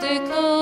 de corps.